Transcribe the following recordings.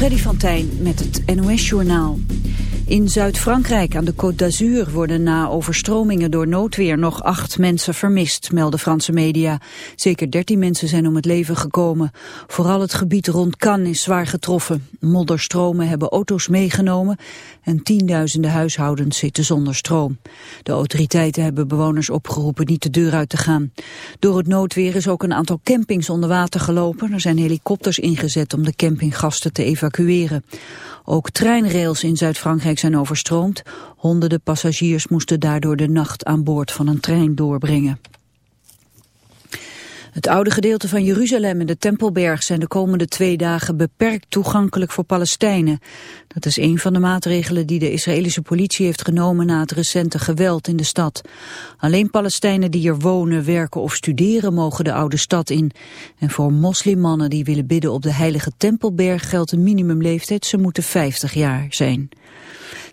Freddy van Tijn met het NOS-journaal. In Zuid-Frankrijk aan de Côte d'Azur worden na overstromingen door noodweer nog acht mensen vermist, melden Franse media. Zeker dertien mensen zijn om het leven gekomen. Vooral het gebied rond Cannes is zwaar getroffen. Modderstromen hebben auto's meegenomen en tienduizenden huishoudens zitten zonder stroom. De autoriteiten hebben bewoners opgeroepen niet de deur uit te gaan. Door het noodweer is ook een aantal campings onder water gelopen. Er zijn helikopters ingezet om de campinggasten te evacueren. Ook treinrails in Zuid-Frankrijk zijn overstroomd. Honderden passagiers moesten daardoor de nacht aan boord van een trein doorbrengen. Het oude gedeelte van Jeruzalem en de Tempelberg zijn de komende twee dagen beperkt toegankelijk voor Palestijnen. Dat is een van de maatregelen die de Israëlische politie heeft genomen na het recente geweld in de stad. Alleen Palestijnen die er wonen, werken of studeren mogen de oude stad in. En voor moslimmannen die willen bidden op de heilige Tempelberg geldt een minimumleeftijd, ze moeten 50 jaar zijn.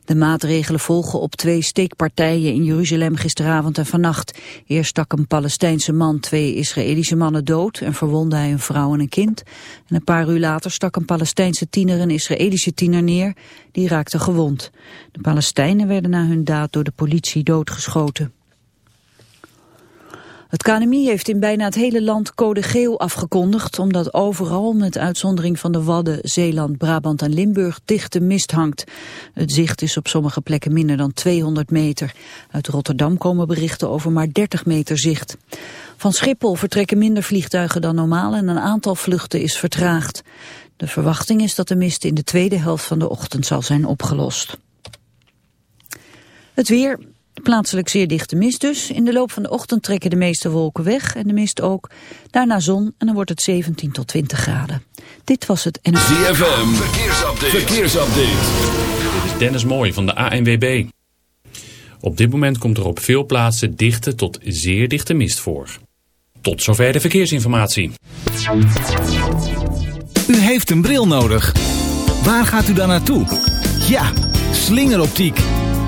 De maatregelen volgen op twee steekpartijen in Jeruzalem gisteravond en vannacht. Eerst stak een Palestijnse man twee Israëlische mannen dood en verwondde hij een vrouw en een kind. En een paar uur later stak een Palestijnse tiener een Israëlische tiener neer. Die raakte gewond. De Palestijnen werden na hun daad door de politie doodgeschoten. Het KNMI heeft in bijna het hele land code geel afgekondigd... omdat overal, met uitzondering van de Wadden, Zeeland, Brabant en Limburg... dichte mist hangt. Het zicht is op sommige plekken minder dan 200 meter. Uit Rotterdam komen berichten over maar 30 meter zicht. Van Schiphol vertrekken minder vliegtuigen dan normaal... en een aantal vluchten is vertraagd. De verwachting is dat de mist in de tweede helft van de ochtend zal zijn opgelost. Het weer, Plaatselijk zeer dichte mist dus. In de loop van de ochtend trekken de meeste wolken weg en de mist ook. Daarna zon en dan wordt het 17 tot 20 graden. Dit was het en ZFM, verkeersupdate. verkeersupdate. Dit is Dennis Mooij van de ANWB. Op dit moment komt er op veel plaatsen dichte tot zeer dichte mist voor. Tot zover de verkeersinformatie. U heeft een bril nodig. Waar gaat u dan naartoe? Ja, slingeroptiek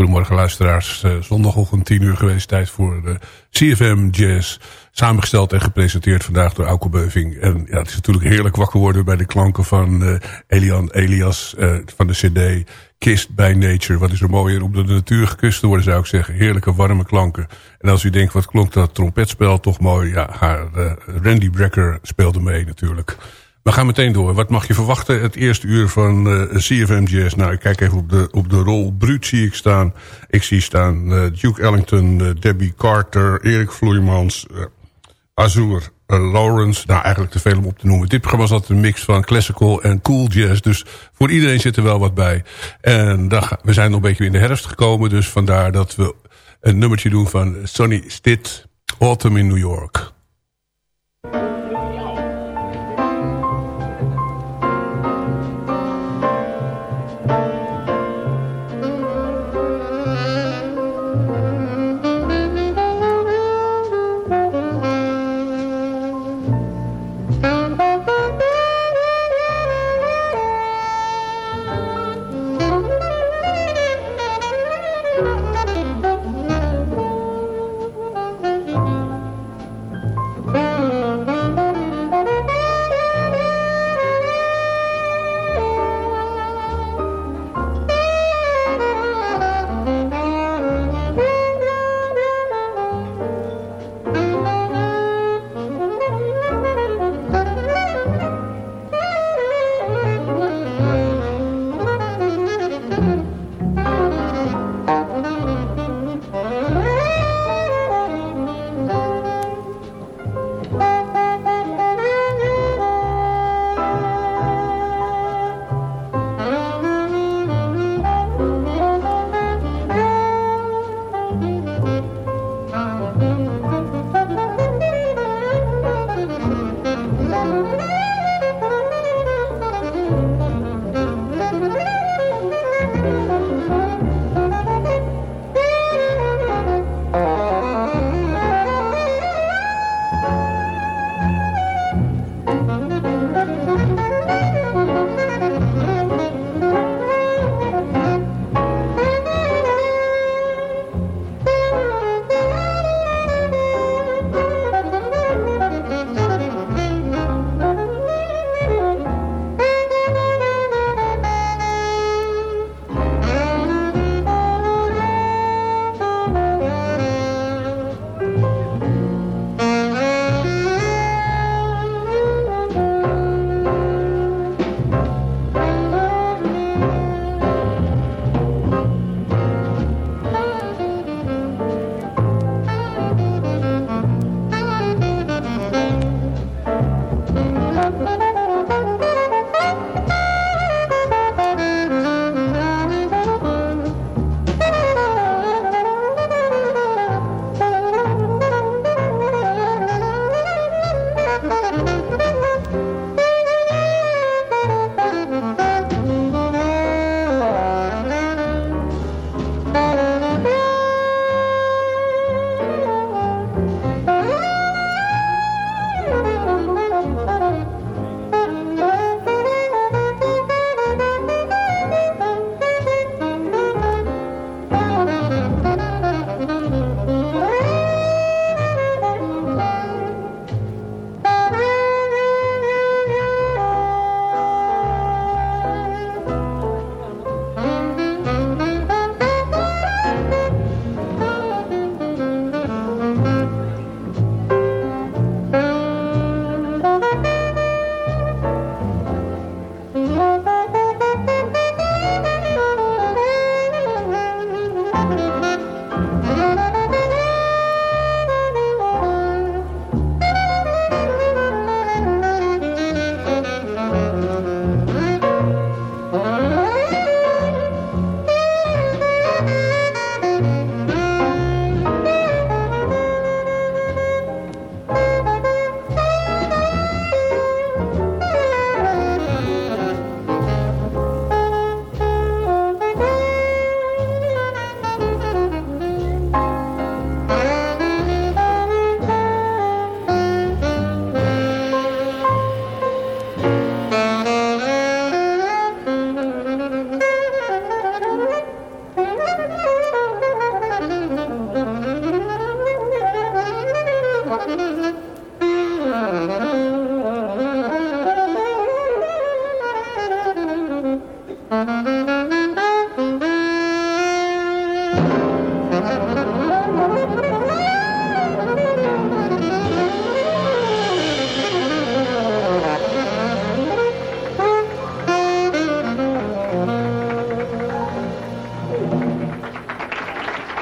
Goedemorgen luisteraars. Uh, zondagochtend 10 uur geweest. Tijd voor de CFM Jazz. Samengesteld en gepresenteerd vandaag door Auke Beuving. En ja, het is natuurlijk heerlijk wakker worden bij de klanken van uh, Elian Elias uh, van de cd Kissed by Nature. Wat is er mooier om door de natuur gekust te worden zou ik zeggen. Heerlijke warme klanken. En als u denkt wat klonk dat trompetspel toch mooi. Ja, haar, Randy Brecker speelde mee natuurlijk. We gaan meteen door. Wat mag je verwachten? Het eerste uur van uh, CFM Jazz. Nou, ik kijk even op de, op de rol. Bruut zie ik staan. Ik zie staan uh, Duke Ellington, uh, Debbie Carter, Erik Vloeimans, Azur, Lawrence. Nou, eigenlijk te veel om op te noemen. Dit programma altijd een mix van classical en cool jazz. Dus voor iedereen zit er wel wat bij. En we zijn nog een beetje in de herfst gekomen. Dus vandaar dat we een nummertje doen van Sonny Stitt, Autumn in New York.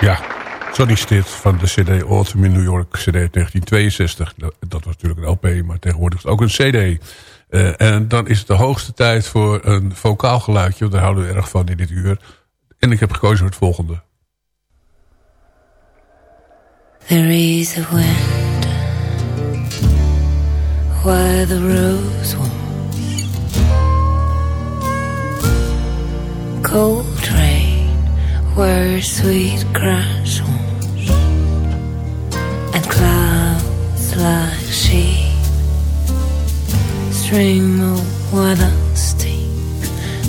Ja, Sonny Stitt van de CD Autumn in New York, CD 1962. Dat was natuurlijk een LP, maar tegenwoordig is het ook een CD. Uh, en dan is het de hoogste tijd voor een vocaal geluidje. Daar houden we erg van in dit uur. En ik heb gekozen voor het volgende. There is a wind Where the rose was Cold Where sweet grass was And clouds like sheep Stream of weather steep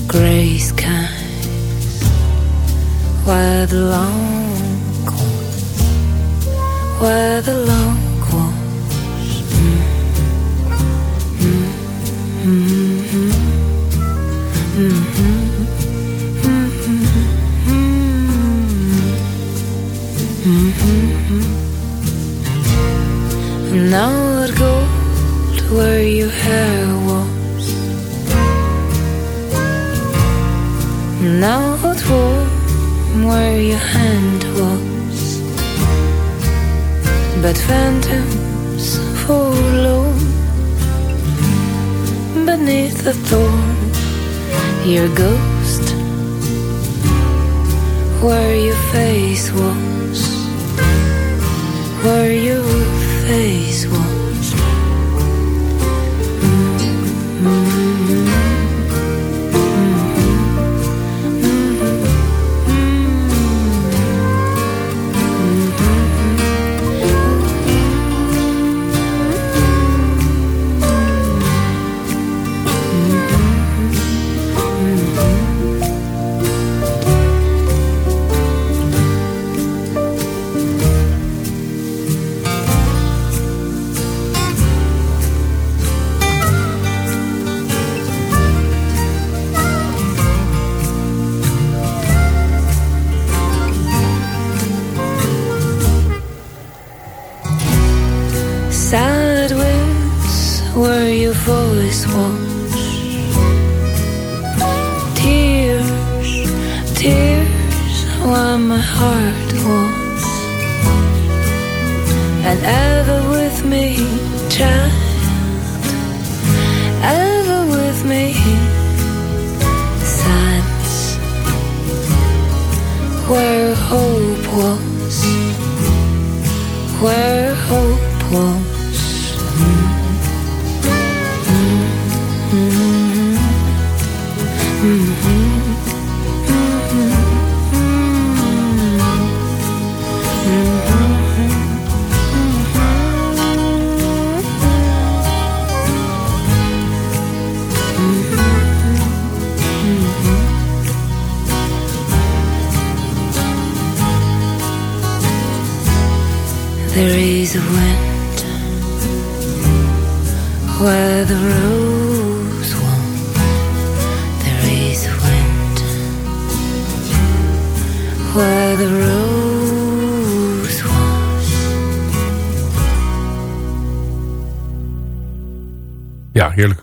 Gray skies Where the long cold Where the long goes mm. Mm. Mm. Mm. Now it gold where your hair was. Now it warm where your hand was. But phantoms follow Beneath the thorn Your ghost Where your face was Where your face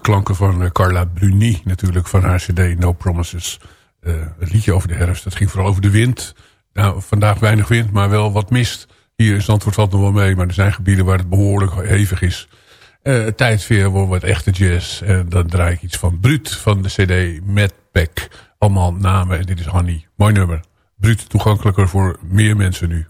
klanken van uh, Carla Bruni natuurlijk van haar cd No Promises. Uh, het liedje over de herfst, het ging vooral over de wind. Nou, vandaag weinig wind, maar wel wat mist. Hier in Zandvoort valt nog wel mee, maar er zijn gebieden waar het behoorlijk hevig is. Uh, tijd weer voor wat echte jazz. En dan draai ik iets van Bruut van de cd Mad Pack. Allemaal namen en dit is Honey. Mooi nummer. Bruut toegankelijker voor meer mensen nu.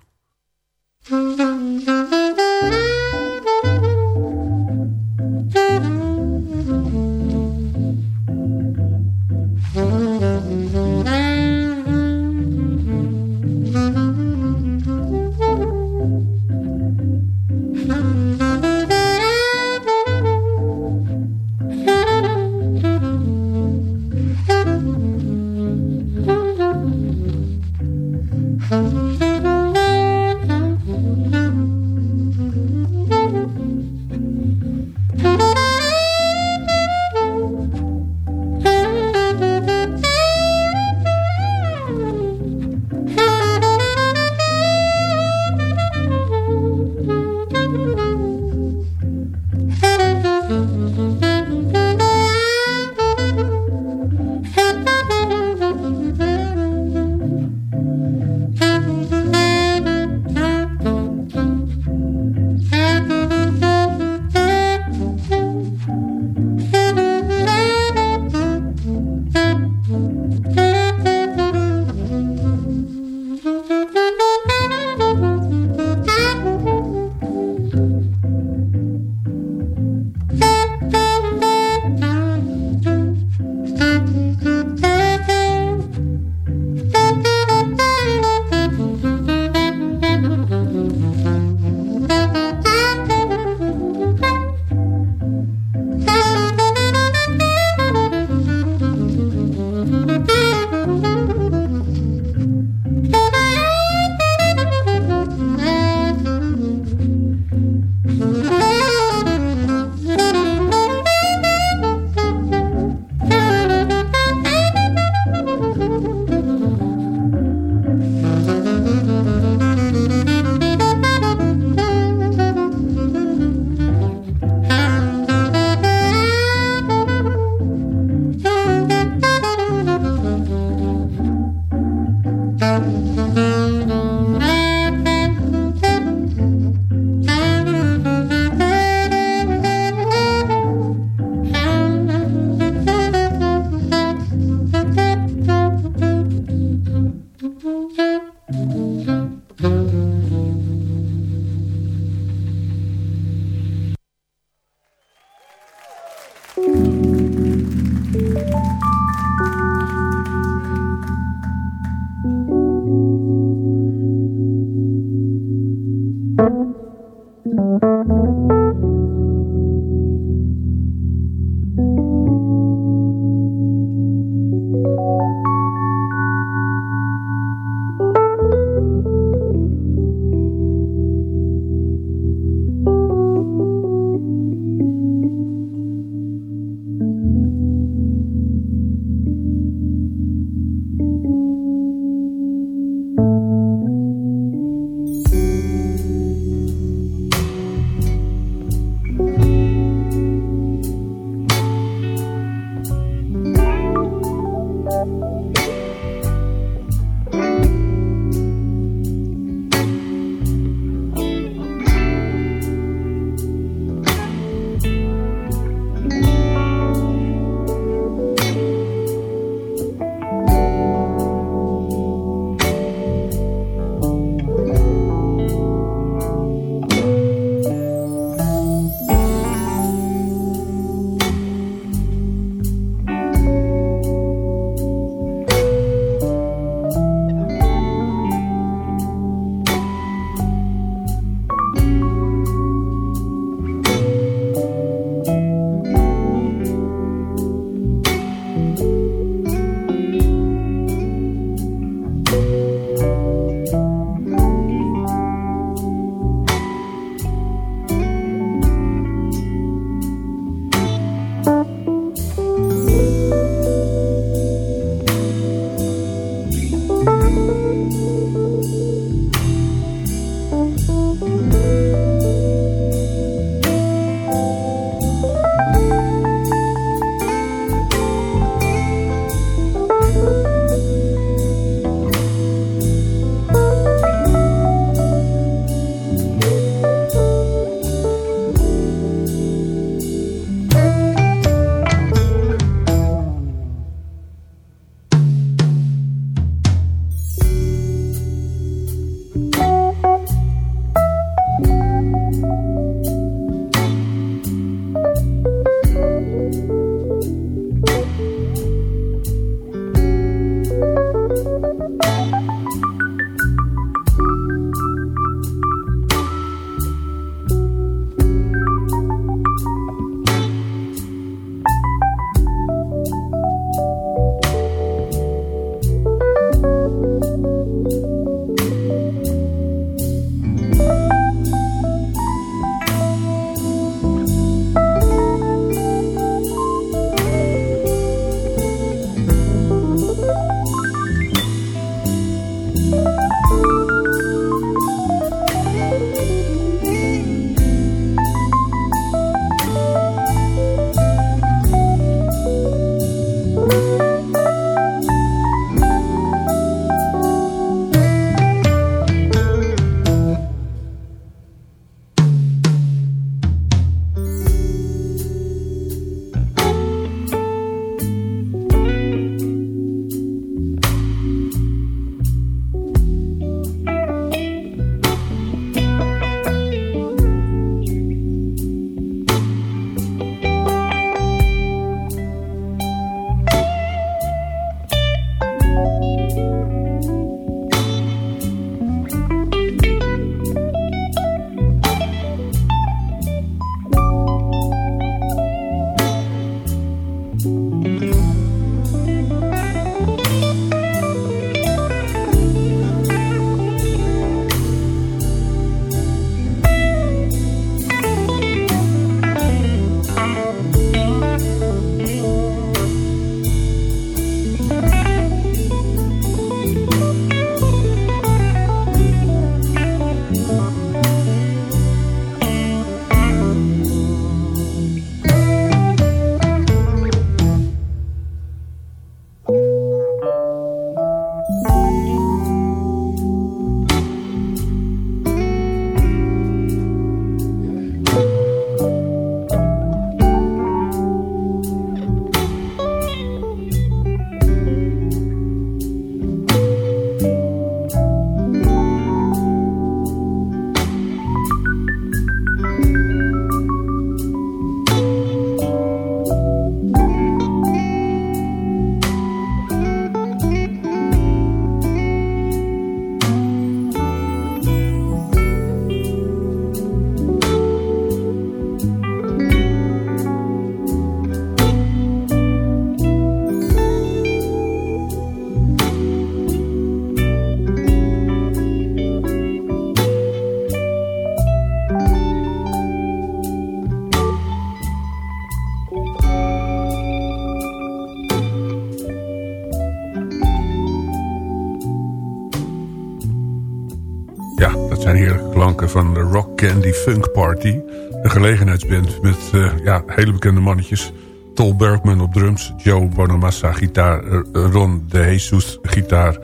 Candy Funk Party. Een gelegenheidsband met uh, ja, hele bekende mannetjes. Tol Bergman op drums, Joe Bonamassa gitaar, eh, Ron de Jesus gitaar...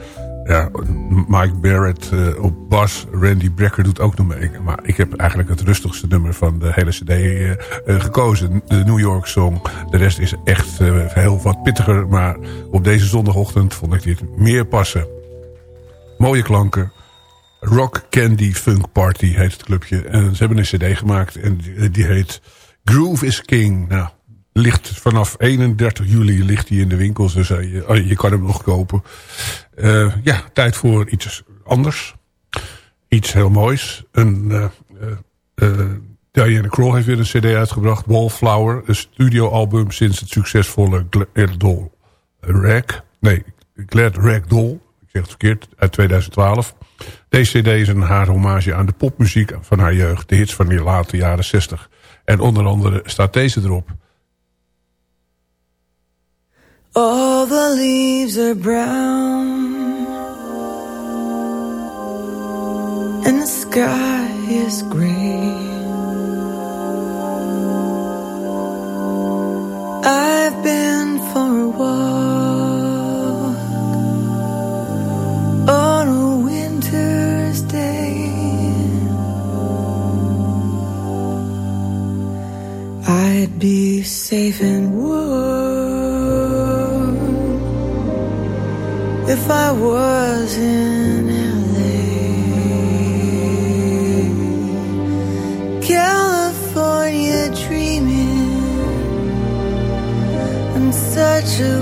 Ja, Mike Barrett uh, op bas, Randy Brecker doet ook nog mee. Maar ik heb eigenlijk het rustigste nummer van de hele cd gekozen. De New York Song. De rest is echt heel wat pittiger. Maar op deze zondagochtend vond ik dit meer passen. Mooie klanken. Rock Candy Funk Party heet het clubje. En ze hebben een cd gemaakt en die heet Groove is King. Nou, ligt vanaf 31 juli ligt hij in de winkels. Dus je, oh, je kan hem nog kopen. Uh, ja, tijd voor iets anders. Iets heel moois. Een, uh, uh, Kroll heeft weer een cd uitgebracht. Wallflower, een studioalbum sinds het succesvolle Glad Rag. Nee, Glad Rag Doll. Ik zeg het verkeerd, uit 2012. Deze cd is een haar hommage aan de popmuziek van haar jeugd. De hits van de late jaren 60. En onder andere staat deze erop. All the leaves are brown And the sky is gray I've been for a walk I'd be safe and warm if I was in LA. California dreaming on such a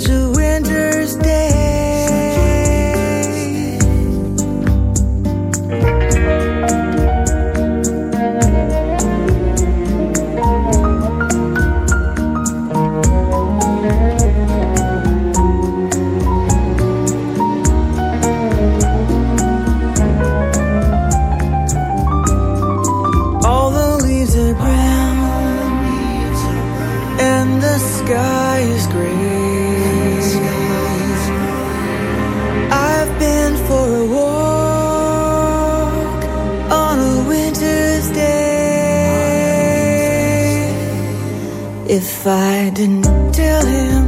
to If I didn't tell him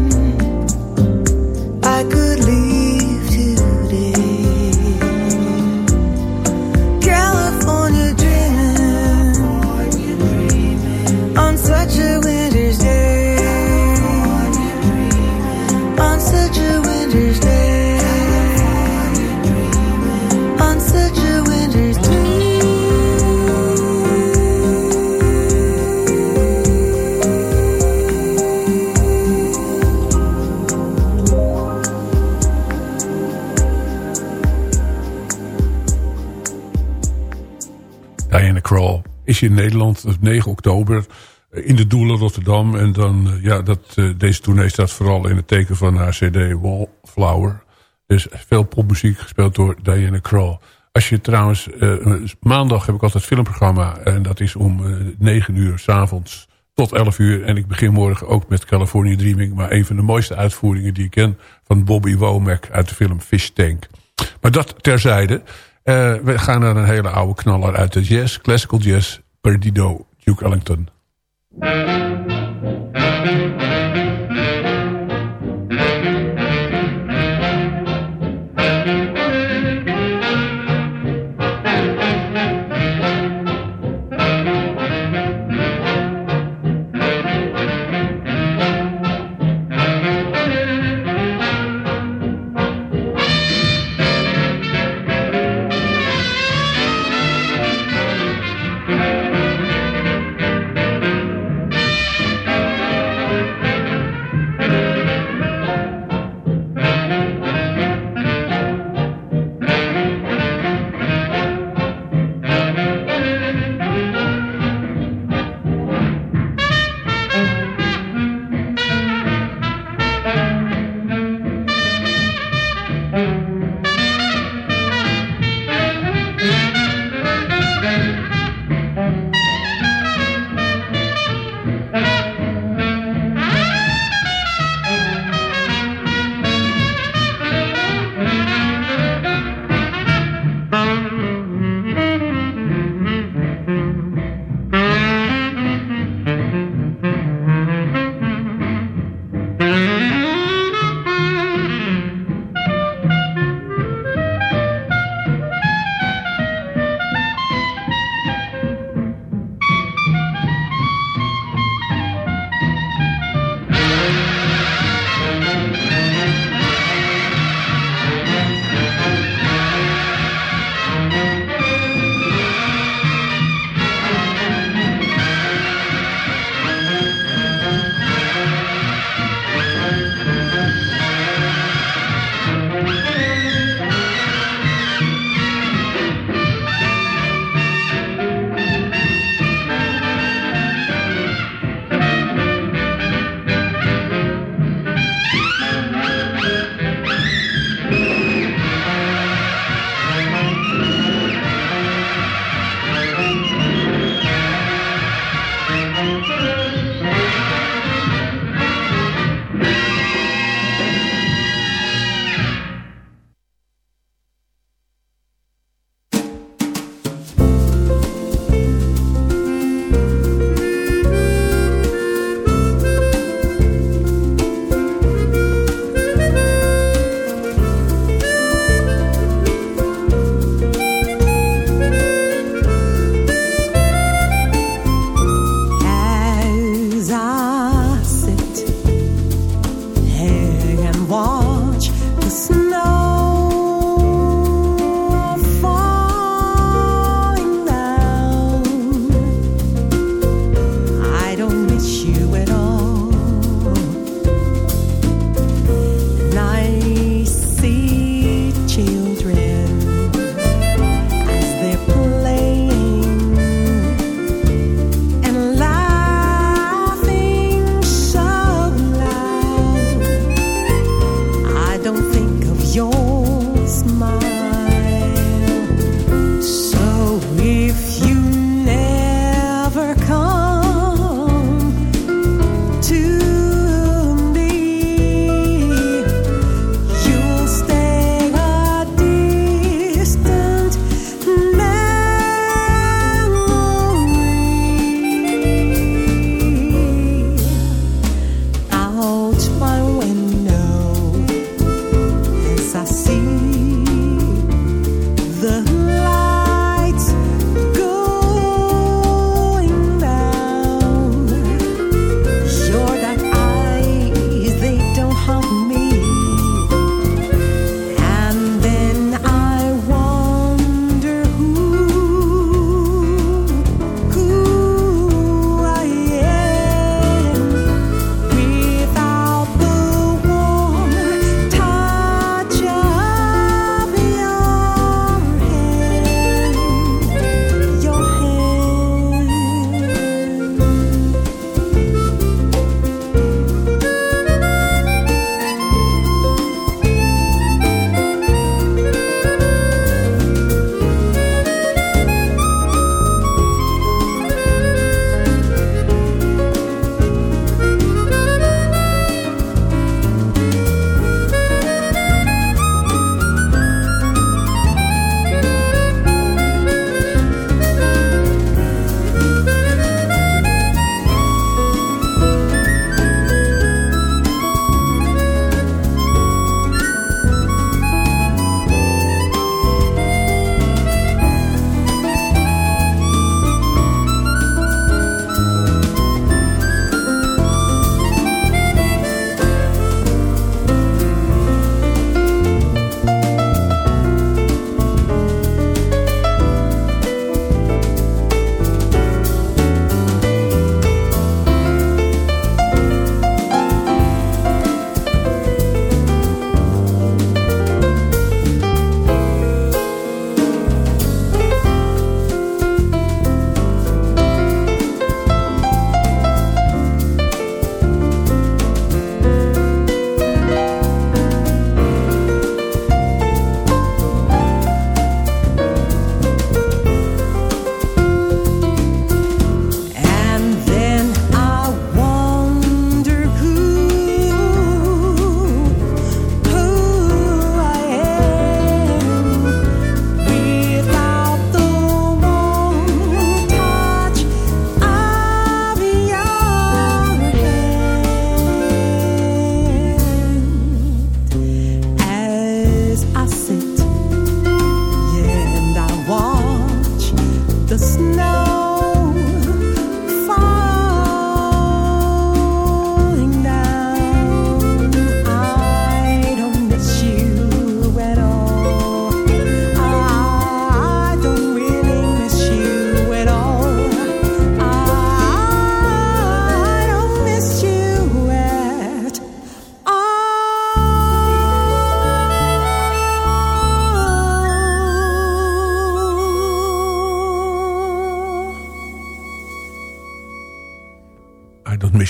In Nederland op 9 oktober in de Doelen Rotterdam. En dan, eh, ja, dat, eh, deze tournee staat vooral in het teken van haar cd Wallflower. Dus veel popmuziek gespeeld door Diana Krall. Als je trouwens, maandag heb ik altijd filmprogramma. En dat is om uh, 9 uur s'avonds tot 11 uur. En ik begin morgen ook met California Dreaming. Maar een van de mooiste uitvoeringen die ik ken. Van Bobby Womack uit de film Fish Tank. Maar dat terzijde. We gaan naar een hele oude knaller uit de jazz. Classical jazz. Perdido, Duke Ellington.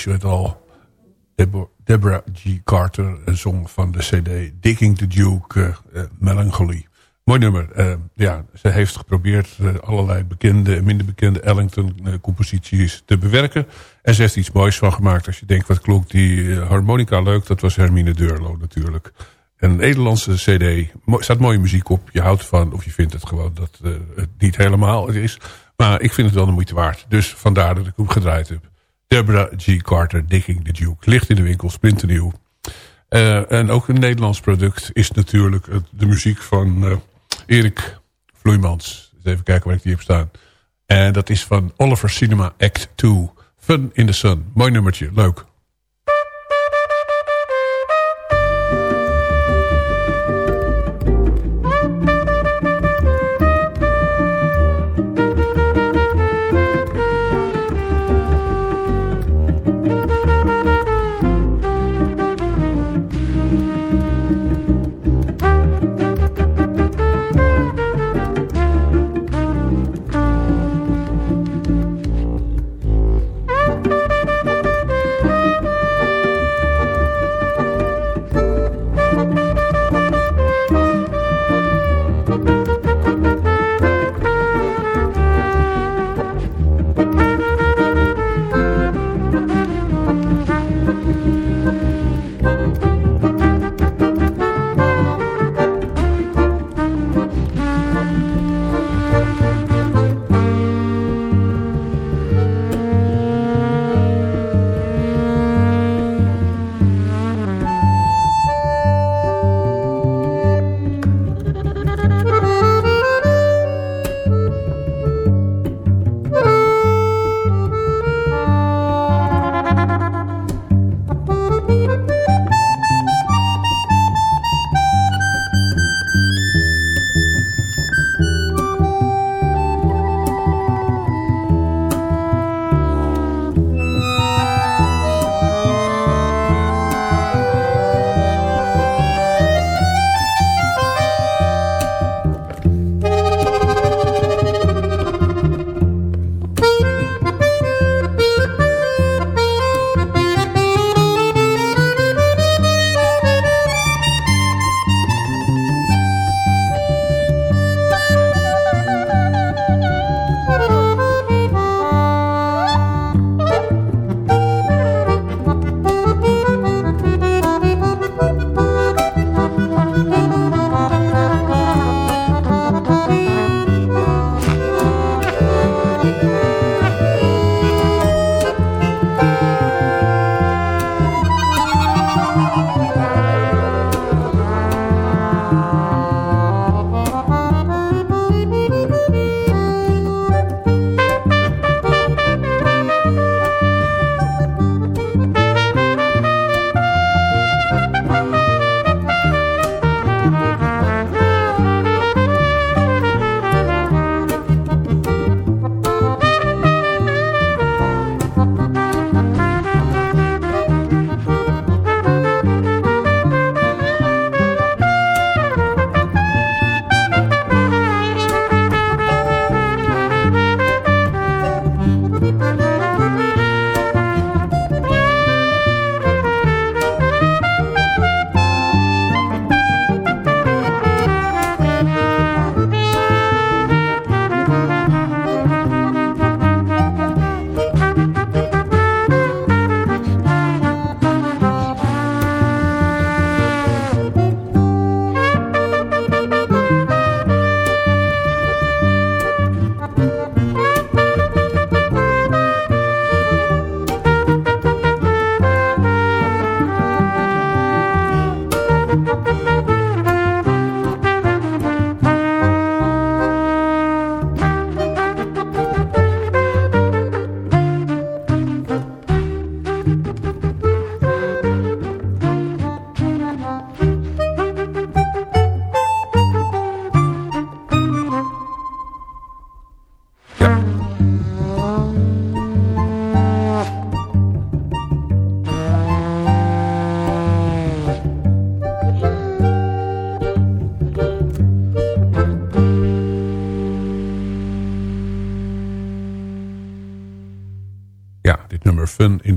Je het al. Deborah G. Carter zong van de cd Digging the Duke, Melancholy. Mooi nummer. ja, ze heeft geprobeerd allerlei bekende en minder bekende Ellington-composities te bewerken. En ze heeft iets moois van gemaakt. Als je denkt, wat klonk die harmonica leuk, dat was Hermine Deurlo natuurlijk. Een Nederlandse cd. Er staat mooie muziek op. Je houdt van, of je vindt het gewoon dat het niet helemaal is. Maar ik vind het wel de moeite waard. Dus vandaar dat ik hem gedraaid heb. Deborah G. Carter, Digging the Duke. Ligt in de winkel, splinternieuw. Uh, en ook een Nederlands product is natuurlijk de muziek van uh, Erik Vloeimans. Even kijken waar ik die heb staan. En dat is van Oliver Cinema Act 2. Fun in the Sun. Mooi nummertje, leuk.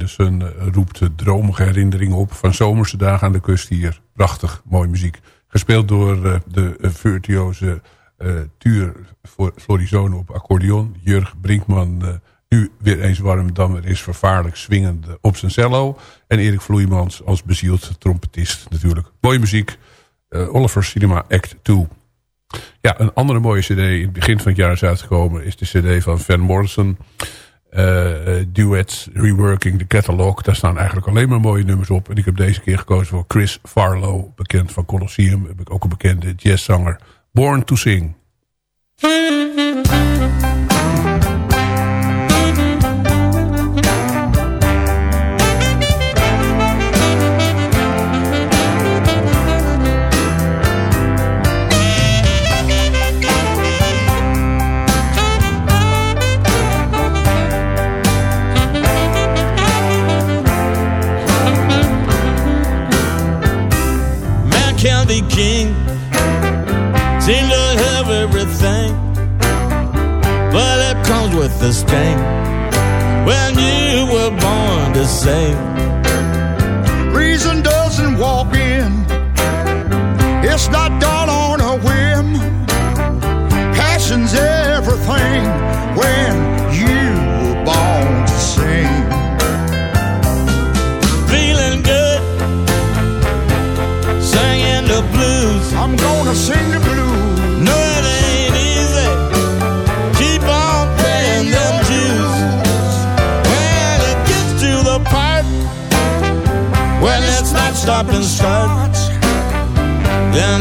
The Sun uh, roept dromige herinneringen op... van zomerse dagen aan de kust hier. Prachtig, mooie muziek. Gespeeld door uh, de virtuoze Tuur Florizone op accordeon. Jurg Brinkman nu weer eens warm dan er is vervaarlijk swingend op zijn cello. En Erik Vloeimans als bezield trompetist natuurlijk. Mooie muziek. Oliver Cinema Act 2. Ja, een andere mooie cd in het begin van het jaar is uitgekomen... is de cd van Van Morrison. Uh, duets, reworking, de catalog. Daar staan eigenlijk alleen maar mooie nummers op. En ik heb deze keer gekozen voor Chris Farlow. Bekend van Colosseum. Heb ik ook een bekende jazzzanger. Born to Sing. Born to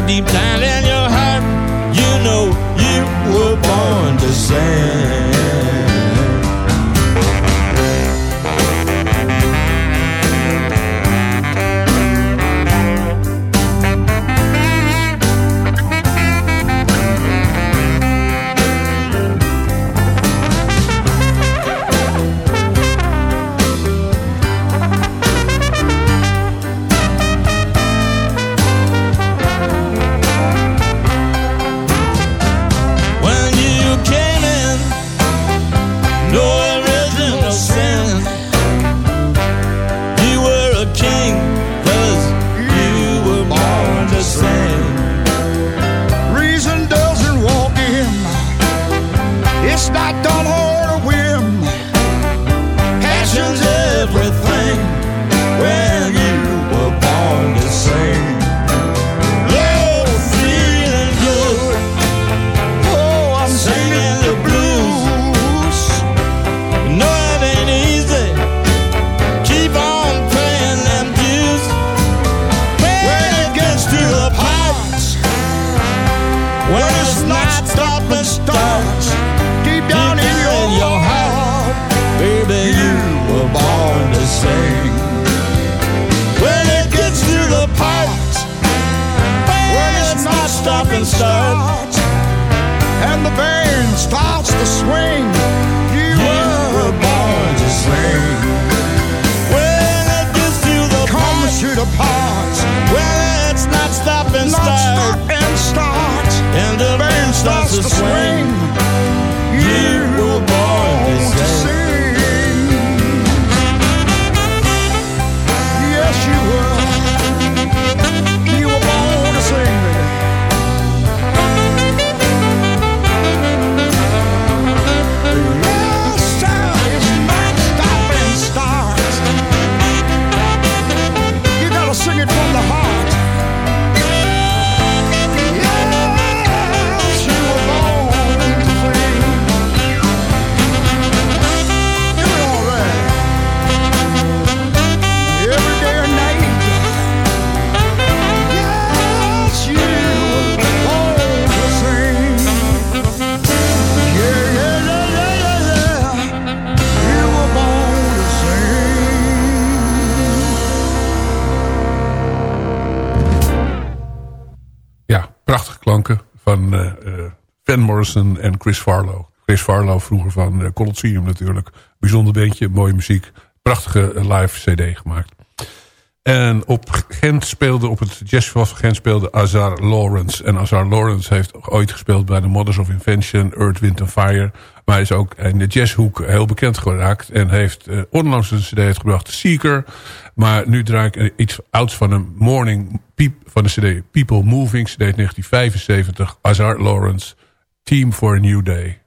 deep down Klanken van eh, eh, Van Morrison en Chris Farlow. Chris Farlow vroeger van uh, Colosseum natuurlijk. Bijzonder bandje, mooie muziek. Prachtige eh, live cd gemaakt. En op Gent speelde, op het jazzfestival van Gent speelde Azar Lawrence. En Azar Lawrence heeft ooit gespeeld bij de Mothers of Invention, Earth, Wind and Fire. Maar is ook in de jazzhoek heel bekend geraakt. En heeft uh, onlangs een cd uitgebracht, Seeker. Maar nu draai ik iets ouds van een Morning van de cd People Moving. CD 1975, Azar Lawrence. Team for a New Day.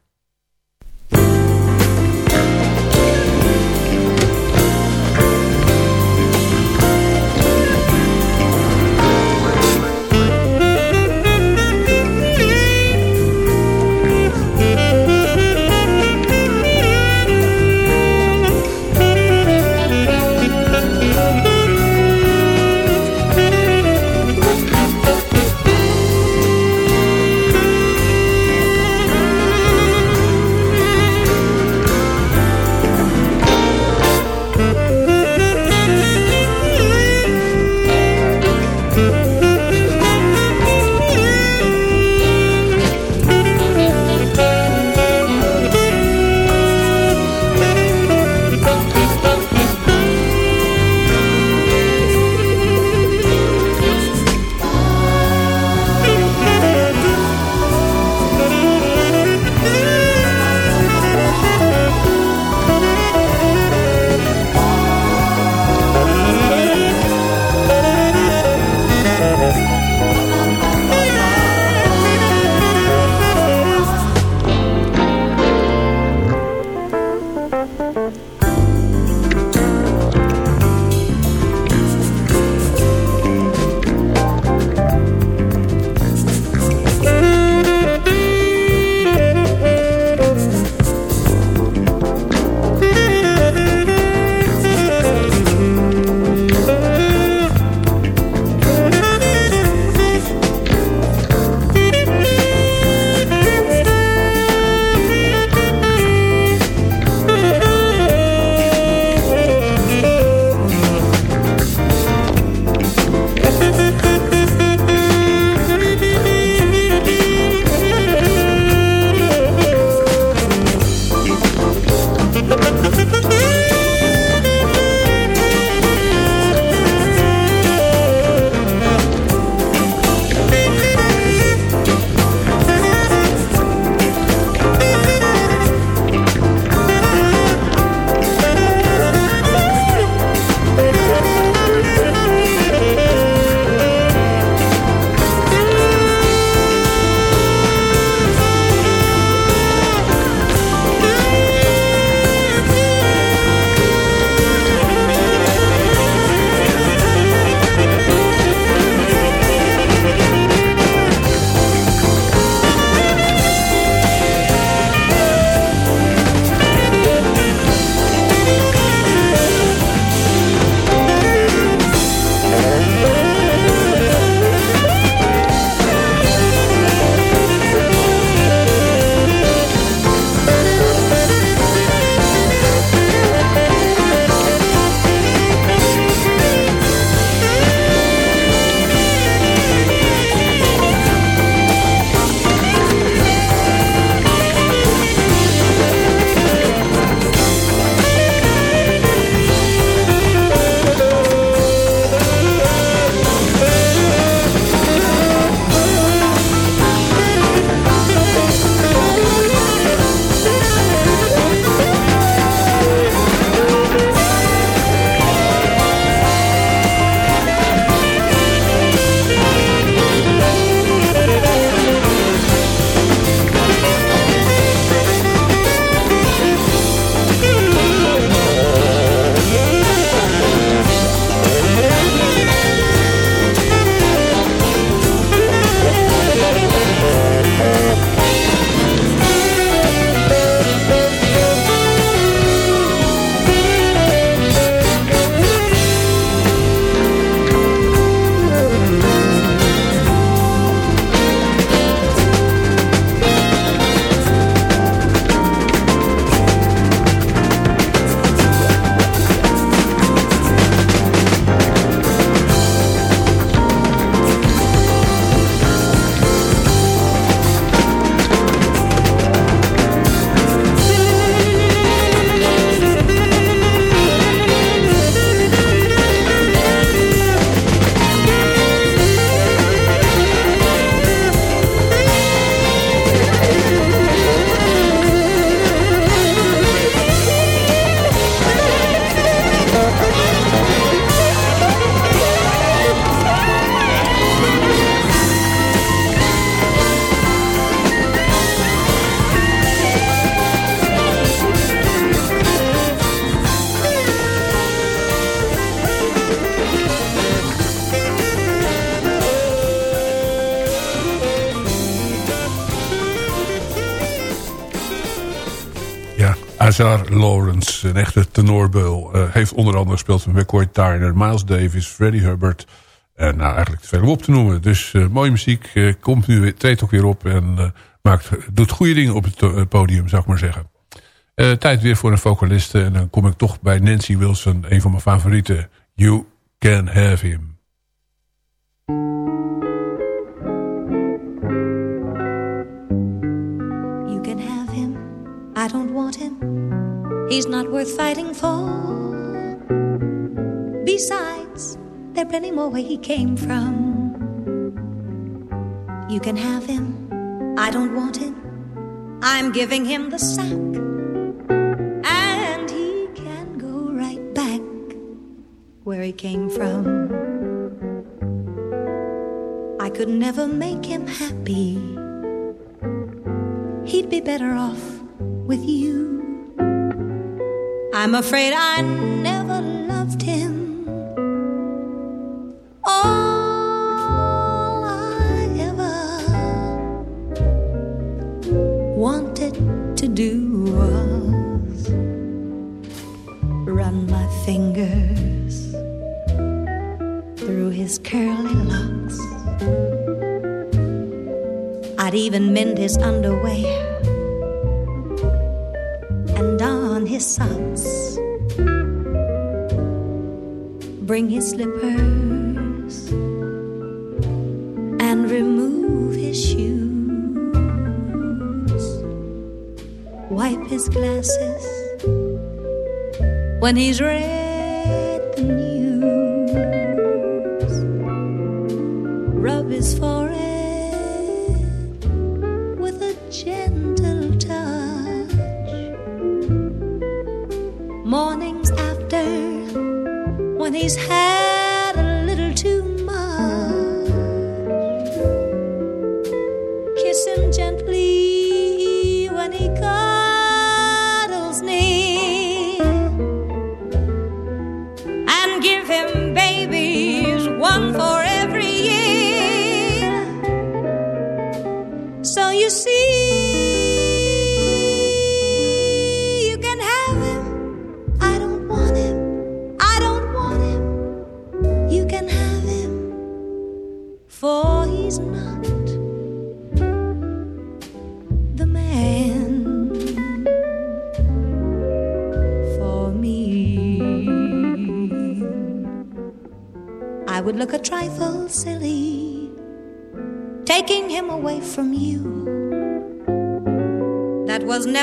Hazar Lawrence, een echte tenorbeul. Uh, heeft onder andere gespeeld met McCoy Tyner, Miles Davis, Freddie Hubbard. En nou, eigenlijk te veel om op te noemen. Dus uh, mooie muziek, uh, komt nu weer, treedt ook weer op en maakt, doet goede dingen op het podium, zou ik maar zeggen. tijd weer voor een vocaliste en dan kom ik toch bij Nancy Wilson, een van mijn favorieten. You Can Have Him. He's not worth fighting for. Besides, there are plenty more where he came from. You can have him. I don't want him. I'm giving him the sack. And he can go right back where he came from. I could never make him happy. He'd be better off with you. I'm afraid I never loved him. All I ever wanted to do was run my fingers through his curly locks. I'd even mend his underwear his socks, bring his slippers, and remove his shoes, wipe his glasses when he's read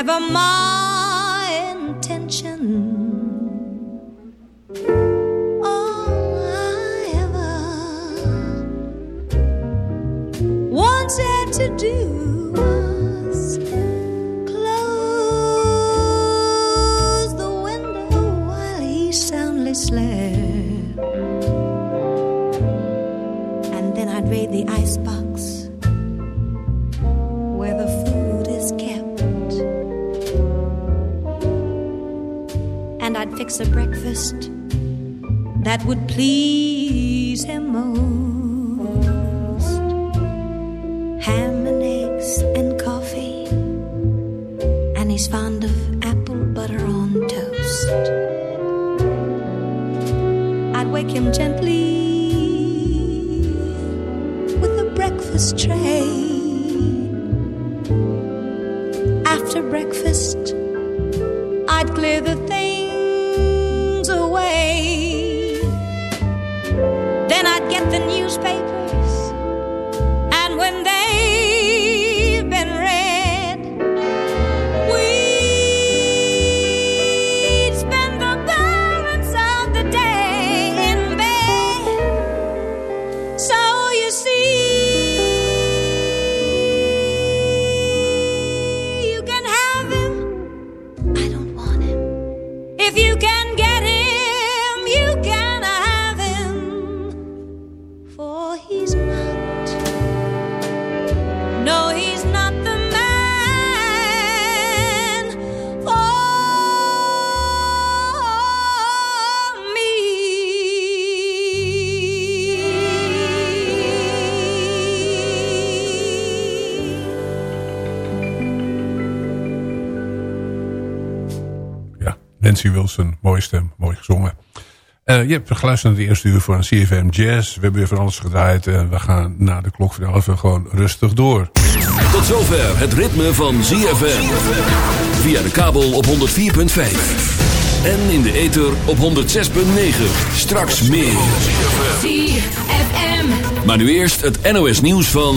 never mind. That would please him most. Ham and eggs and coffee, and he's fond of apple butter on toast. I'd wake him gently with a breakfast tray. After breakfast, I'd clear the Wilson, mooie stem, mooi gezongen. Uh, je hebt geluisterd naar de eerste uur van CFM Jazz. We hebben weer van alles gedraaid en we gaan na de klok van 11 gewoon rustig door. Tot zover het ritme van ZFM. Via de kabel op 104.5. En in de ether op 106.9. Straks meer. Maar nu eerst het NOS nieuws van...